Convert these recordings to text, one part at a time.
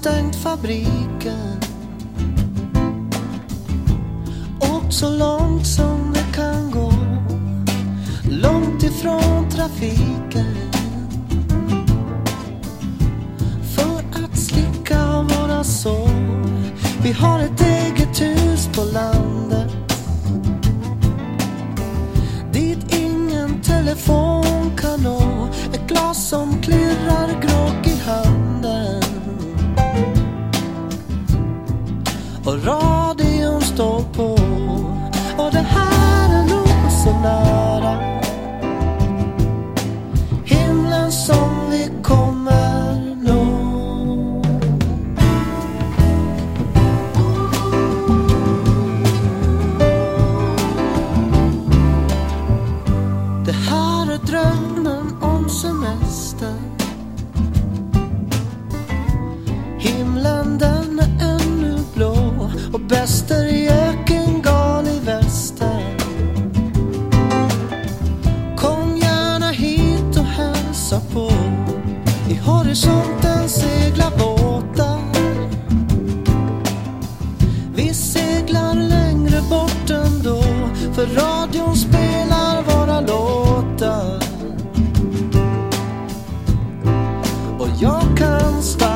stängt fabriken. Åkt så långt som det kan gå. Långt ifrån trafiken. För att slicka av våra sår. Vi har ett I horisonten seglar båtar. Vi seglar längre bort ändå för radion spelar våra låtar. Och jag kan stanna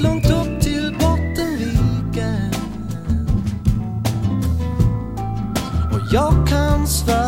långt, upp till Bottenviken. Och jag kan svära